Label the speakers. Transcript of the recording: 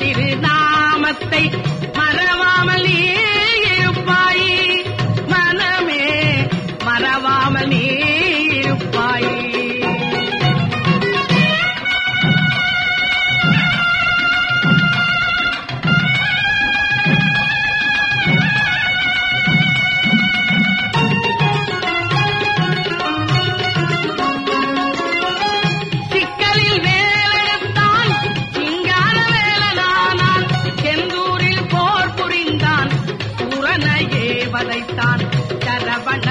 Speaker 1: திருநாமத்தை தேவதைத்தான் சரவண